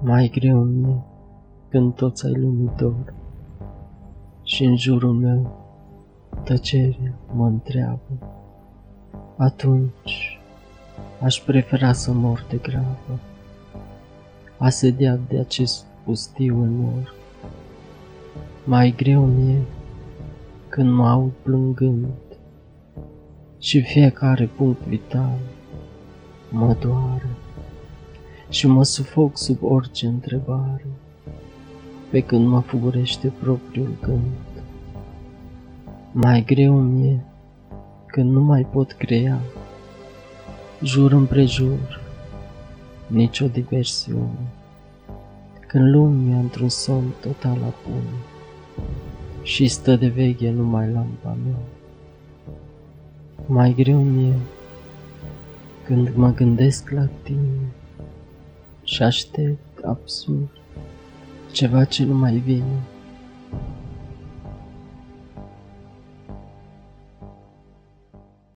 Mai greu mie când toți ai lumii dor și în jurul meu tăcerea mă întreabă. Atunci aș prefera să mor de gravă, asediat de acest pustiu în mor. Mai greu mie când mă aud plângând și fiecare punct vital mă doare și mă sufoc sub orice întrebare, pe când mă fugurește propriul gând. Mai greu mie când nu mai pot crea, jur împrejur, nicio diversiune, când lumea într-un somn total apune și stă de veche numai lampa mea. Mai greu mie când mă gândesc la tine și aștept absurd ceva ce nu mai vine.